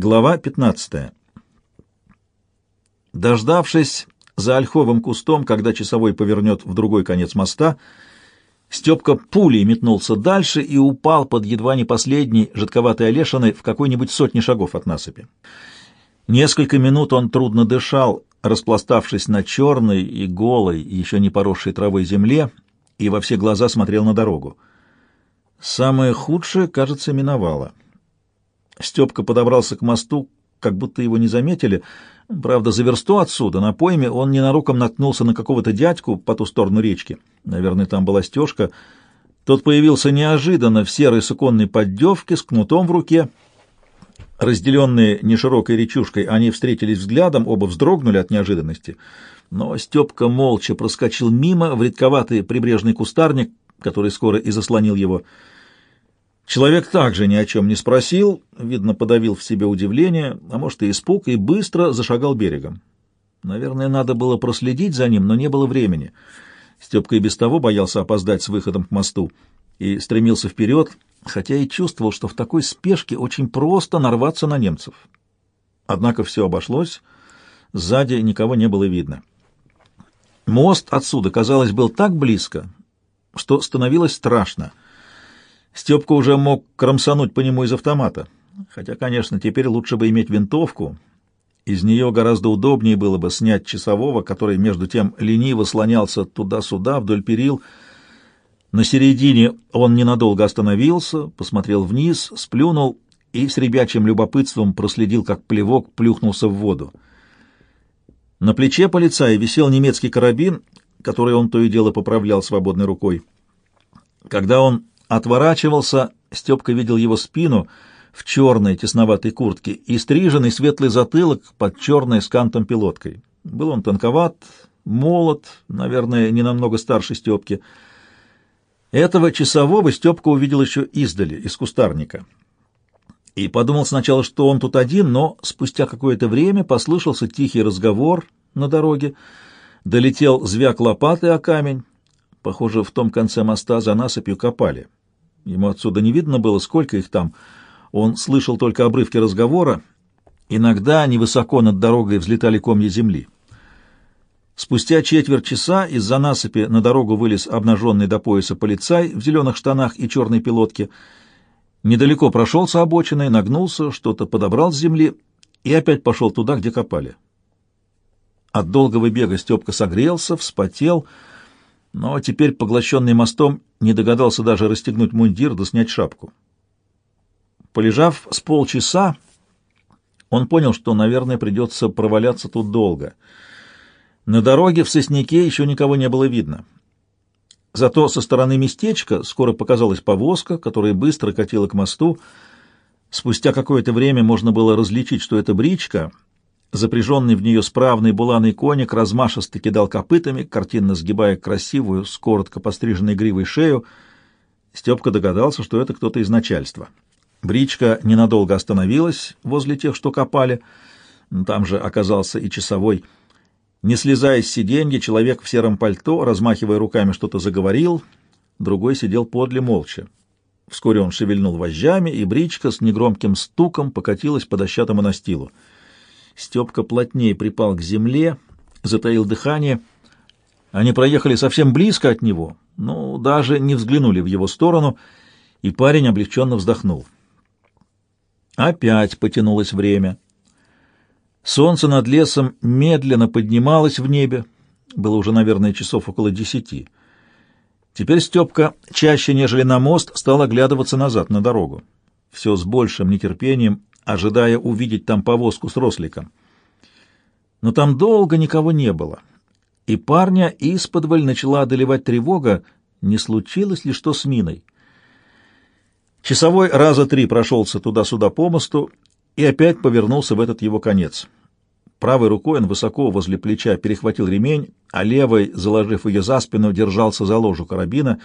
Глава 15. Дождавшись за ольховым кустом, когда часовой повернет в другой конец моста, Степка пулей метнулся дальше и упал под едва не последней жидковатой олешиной в какой-нибудь сотни шагов от насыпи. Несколько минут он трудно дышал, распластавшись на черной и голой, еще не поросшей травой земле, и во все глаза смотрел на дорогу. Самое худшее, кажется, миновало. Степка подобрался к мосту, как будто его не заметили. Правда, за версту отсюда, на пойме, он ненароком наткнулся на какого-то дядьку по ту сторону речки. Наверное, там была стежка. Тот появился неожиданно в серой суконной поддевке с кнутом в руке. Разделенные неширокой речушкой, они встретились взглядом, оба вздрогнули от неожиданности. Но Степка молча проскочил мимо в редковатый прибрежный кустарник, который скоро и заслонил его. Человек также ни о чем не спросил, видно, подавил в себе удивление, а может и испуг, и быстро зашагал берегом. Наверное, надо было проследить за ним, но не было времени. Степка и без того боялся опоздать с выходом к мосту и стремился вперед, хотя и чувствовал, что в такой спешке очень просто нарваться на немцев. Однако все обошлось, сзади никого не было видно. Мост отсюда, казалось, был так близко, что становилось страшно — Степка уже мог кромсануть по нему из автомата. Хотя, конечно, теперь лучше бы иметь винтовку. Из нее гораздо удобнее было бы снять часового, который между тем лениво слонялся туда-сюда вдоль перил. На середине он ненадолго остановился, посмотрел вниз, сплюнул и с ребячим любопытством проследил, как плевок плюхнулся в воду. На плече полицая висел немецкий карабин, который он то и дело поправлял свободной рукой. Когда он отворачивался, Степка видел его спину в черной тесноватой куртке и стриженный светлый затылок под черной с кантом пилоткой. Был он тонковат, молод, наверное, не намного старше Степки. Этого часового Степка увидел еще издали, из кустарника. И подумал сначала, что он тут один, но спустя какое-то время послышался тихий разговор на дороге, долетел звяк лопаты о камень. Похоже, в том конце моста за насыпью копали. Ему отсюда не видно было, сколько их там. Он слышал только обрывки разговора. Иногда невысоко над дорогой взлетали комья земли. Спустя четверть часа из-за насыпи на дорогу вылез обнаженный до пояса полицай в зеленых штанах и черной пилотке. Недалеко прошелся обочиной, нагнулся, что-то подобрал с земли и опять пошел туда, где копали. От долгого бега Степка согрелся, вспотел, но теперь, поглощенный мостом, не догадался даже расстегнуть мундир да снять шапку. Полежав с полчаса, он понял, что, наверное, придется проваляться тут долго. На дороге в Сосняке еще никого не было видно. Зато со стороны местечка скоро показалась повозка, которая быстро катила к мосту. Спустя какое-то время можно было различить, что это бричка — Запряженный в нее справный буланый коник размашисто кидал копытами, картинно сгибая красивую, с коротко постриженной гривой шею. Степка догадался, что это кто-то из начальства. Бричка ненадолго остановилась возле тех, что копали. Там же оказался и часовой. Не слезая с сиденья, человек в сером пальто, размахивая руками, что-то заговорил, другой сидел подле молча. Вскоре он шевельнул вожжами, и бричка с негромким стуком покатилась по дощатому настилу. Степка плотнее припал к земле, затаил дыхание. Они проехали совсем близко от него, но даже не взглянули в его сторону, и парень облегченно вздохнул. Опять потянулось время. Солнце над лесом медленно поднималось в небе. Было уже, наверное, часов около десяти. Теперь Степка, чаще, нежели на мост, стал оглядываться назад, на дорогу. Все с большим нетерпением ожидая увидеть там повозку с росликом. Но там долго никого не было, и парня исподволь начала одолевать тревога, не случилось ли что с миной. Часовой раза три прошелся туда-сюда по мосту и опять повернулся в этот его конец. Правой рукой он высоко возле плеча перехватил ремень, а левой, заложив ее за спину, держался за ложу карабина,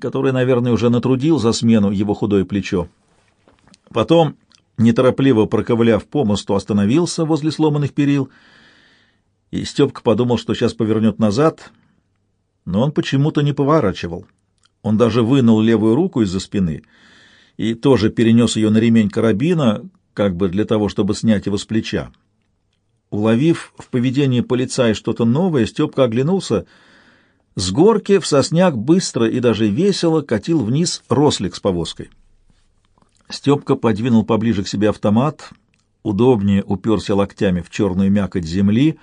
который, наверное, уже натрудил за смену его худое плечо. Потом неторопливо проковыляв по мосту, остановился возле сломанных перил, и Степка подумал, что сейчас повернет назад, но он почему-то не поворачивал. Он даже вынул левую руку из-за спины и тоже перенес ее на ремень карабина, как бы для того, чтобы снять его с плеча. Уловив в поведении полицая что-то новое, Степка оглянулся. С горки в сосняк быстро и даже весело катил вниз рослик с повозкой. Степка подвинул поближе к себе автомат, удобнее уперся локтями в черную мякоть земли.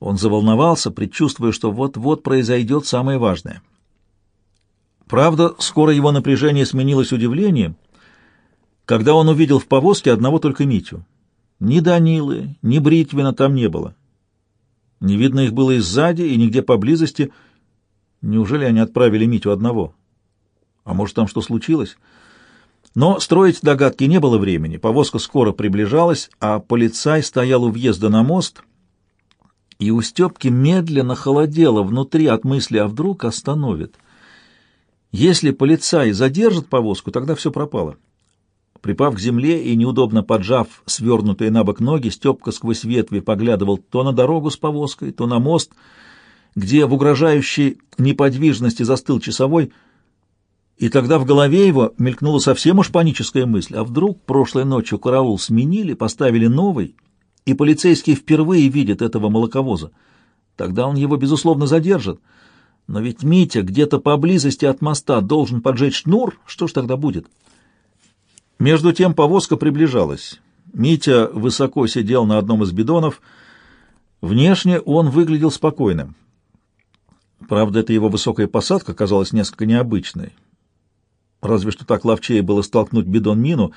Он заволновался, предчувствуя, что вот-вот произойдет самое важное. Правда, скоро его напряжение сменилось удивлением, когда он увидел в повозке одного только Митю. Ни Данилы, ни Бритвина там не было. Не видно их было и сзади, и нигде поблизости. Неужели они отправили Митю одного? А может, там что случилось? Но строить догадки не было времени. Повозка скоро приближалась, а полицай стоял у въезда на мост, и у Степки медленно холодело внутри от мысли, а вдруг остановит. Если полицай задержит повозку, тогда все пропало. Припав к земле и неудобно поджав свернутые на бок ноги, Степка сквозь ветви поглядывал то на дорогу с повозкой, то на мост, где в угрожающей неподвижности застыл часовой, и тогда в голове его мелькнула совсем уж паническая мысль, а вдруг прошлой ночью караул сменили, поставили новый, и полицейский впервые видит этого молоковоза. Тогда он его, безусловно, задержит. Но ведь Митя где-то поблизости от моста должен поджечь шнур, что ж тогда будет?» Между тем повозка приближалась. Митя высоко сидел на одном из бидонов. Внешне он выглядел спокойным. Правда, эта его высокая посадка казалась несколько необычной. Разве что так ловчее было столкнуть бидон-мину.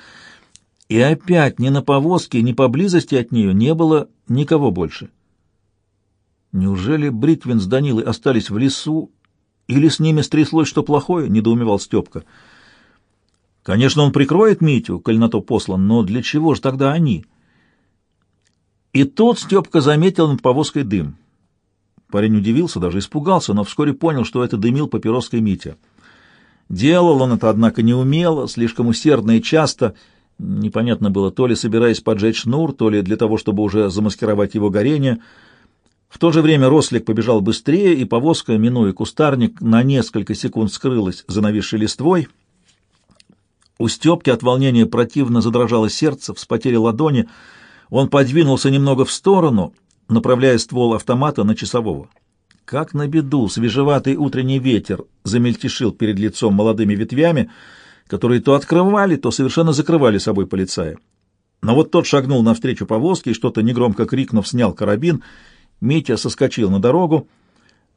И опять ни на повозке, ни поблизости от нее не было никого больше. Неужели Бритвин с Данилой остались в лесу, или с ними стряслось что плохое, — недоумевал Степка. — Конечно, он прикроет Митю, коль на то послан, но для чего же тогда они? И тут Степка заметил над повозкой дым. Парень удивился, даже испугался, но вскоре понял, что это дымил папироской Митя. Делал он это, однако, неумело, слишком усердно и часто. Непонятно было, то ли собираясь поджечь шнур, то ли для того, чтобы уже замаскировать его горение. В то же время рослик побежал быстрее, и повозка, минуя кустарник, на несколько секунд скрылась за нависшей листвой — у Степки от волнения противно задрожало сердце, вспотели ладони. Он подвинулся немного в сторону, направляя ствол автомата на часового. Как на беду, свежеватый утренний ветер замельтешил перед лицом молодыми ветвями, которые то открывали, то совершенно закрывали собой полицая. Но вот тот шагнул навстречу повозке и, что-то негромко крикнув, снял карабин. Митя соскочил на дорогу.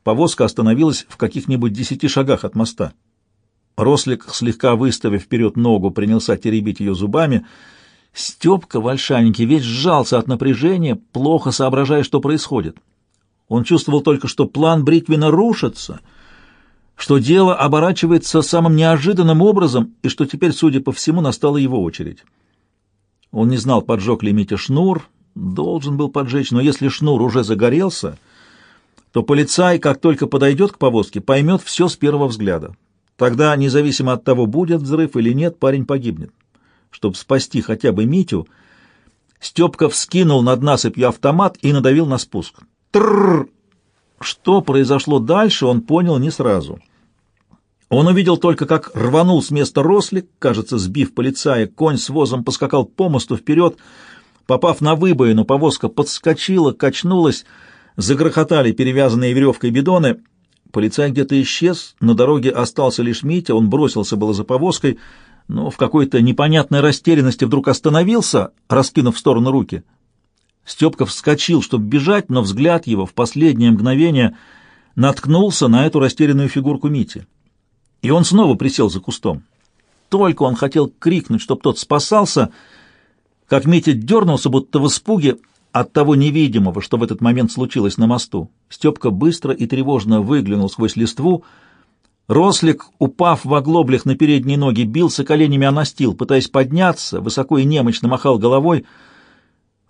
Повозка остановилась в каких-нибудь десяти шагах от моста. Рослик, слегка выставив вперед ногу, принялся теребить ее зубами. Степка вальшаненький весь сжался от напряжения, плохо соображая, что происходит. Он чувствовал только, что план Бритвина рушится, что дело оборачивается самым неожиданным образом и что теперь, судя по всему, настала его очередь. Он не знал, поджег ли Митя шнур, должен был поджечь, но если шнур уже загорелся, то полицай, как только подойдет к повозке, поймет все с первого взгляда. Тогда, независимо от того, будет взрыв или нет, парень погибнет. Чтобы спасти хотя бы Митю, Степка вскинул над насыпью автомат и надавил на спуск. Трррр! Что произошло дальше, он понял не сразу. Он увидел только, как рванул с места рослик, кажется, сбив полицая, конь с возом поскакал по мосту вперед, попав на выбоину, повозка подскочила, качнулась, загрохотали перевязанные веревкой бидоны — Полицай где-то исчез, на дороге остался лишь Митя, он бросился было за повозкой, но в какой-то непонятной растерянности вдруг остановился, раскинув в сторону руки. Степка вскочил, чтобы бежать, но взгляд его в последнее мгновение наткнулся на эту растерянную фигурку Мити. И он снова присел за кустом. Только он хотел крикнуть, чтобы тот спасался, как Митя дернулся, будто в испуге, от того невидимого, что в этот момент случилось на мосту. Степка быстро и тревожно выглянул сквозь листву. Рослик, упав в оглоблях на передние ноги, бился коленями о настил, пытаясь подняться, высоко и немощно махал головой.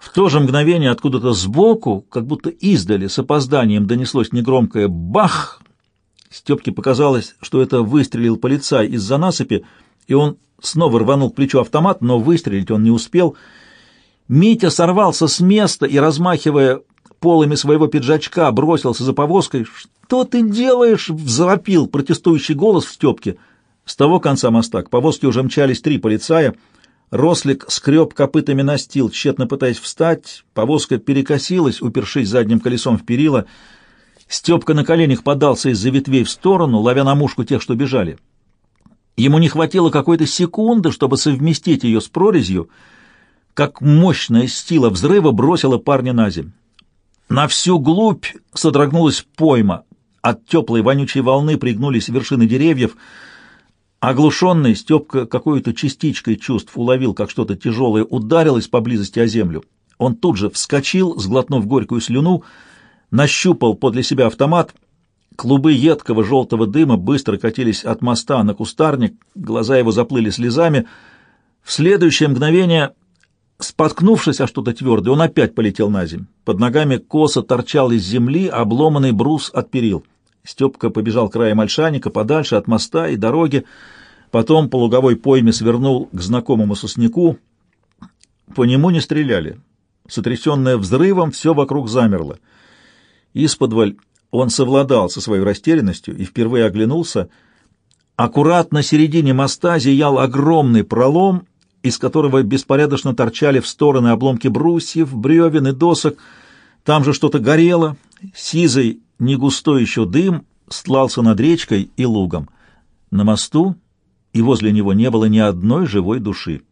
В то же мгновение откуда-то сбоку, как будто издали, с опозданием донеслось негромкое «бах!». Степке показалось, что это выстрелил полицай из-за насыпи, и он снова рванул к плечу автомат, но выстрелить он не успел — Митя сорвался с места и, размахивая полами своего пиджачка, бросился за повозкой. «Что ты делаешь?» — взропил протестующий голос в Степке. С того конца моста к повозке уже мчались три полицая. Рослик скреб копытами настил, тщетно пытаясь встать, повозка перекосилась, упершись задним колесом в перила. Степка на коленях подался из-за ветвей в сторону, ловя на мушку тех, что бежали. Ему не хватило какой-то секунды, чтобы совместить ее с прорезью, как мощная стила взрыва бросила парня на землю. На всю глубь содрогнулась пойма. От теплой вонючей волны пригнулись вершины деревьев. Оглушенный, Степка какой-то частичкой чувств уловил, как что-то тяжелое ударилось поблизости о землю. Он тут же вскочил, сглотнув горькую слюну, нащупал подле себя автомат. Клубы едкого желтого дыма быстро катились от моста на кустарник, глаза его заплыли слезами. В следующее мгновение Споткнувшись о что-то твердое, он опять полетел на землю. Под ногами косо торчал из земли обломанный брус от перил. Степка побежал краем ольшаника подальше от моста и дороги, потом по луговой пойме свернул к знакомому сосняку. По нему не стреляли. Сотрясенное взрывом, все вокруг замерло. Исподволь он совладал со своей растерянностью и впервые оглянулся. Аккуратно середине моста зиял огромный пролом, из которого беспорядочно торчали в стороны обломки брусьев, бревен и досок. Там же что-то горело, сизый, негустой еще дым стлался над речкой и лугом. На мосту и возле него не было ни одной живой души.